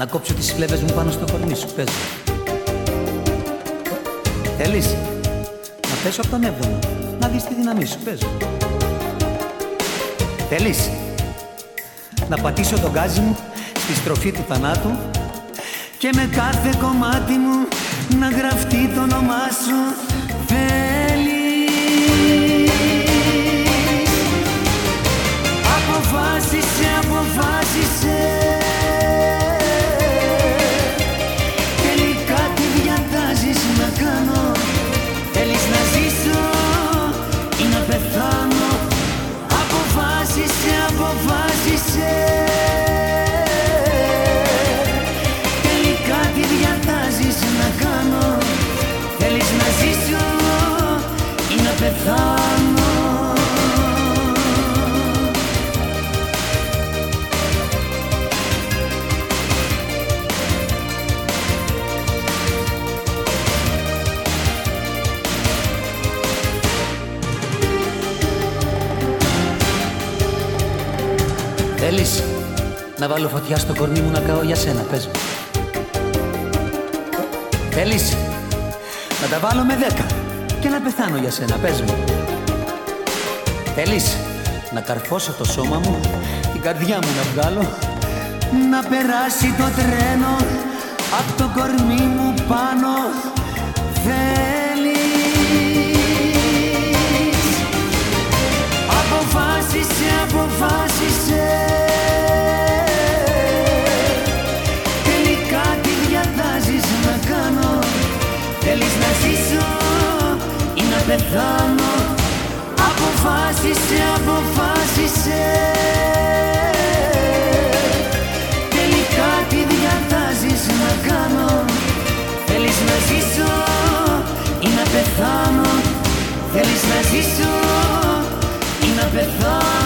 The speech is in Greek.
Να κόψω τις φλέβες μου πάνω στο κορμί σου, πες μου. Θέλεις; Να πέσω από τον έβδομο, να δεις τη δύναμή σου, πες μου. Θέλεις; Να πατήσω τον γκάζι μου στη στροφή του θανάτου και με κάθε κομμάτι μου να γραφτεί το όνομά σου θέλεις; Θέλεις να βάλω φωτιά στο κορμί μου να καώ για σένα, πες μου. Θέλεις να τα βάλω με δέκα και να πεθάνω για σένα, πες μου. Θέλεις να καρφώσω το σώμα μου, την καρδιά μου να βγάλω, να περάσει το τρένο από το κορμί μου πάνω. Θέλεις Αποφάσισε, αποφάσισε Τελικά τι διατάζεις να κάνω Θέλεις να ζήσω ή να πεθάνω. Αποφάσισε, αποφάσισε. Τελικά τι διατάζεις να κάνω. Θέλεις να ζήσω ή να πεθάνω. Θέλεις να ζήσω ή να πεθάνω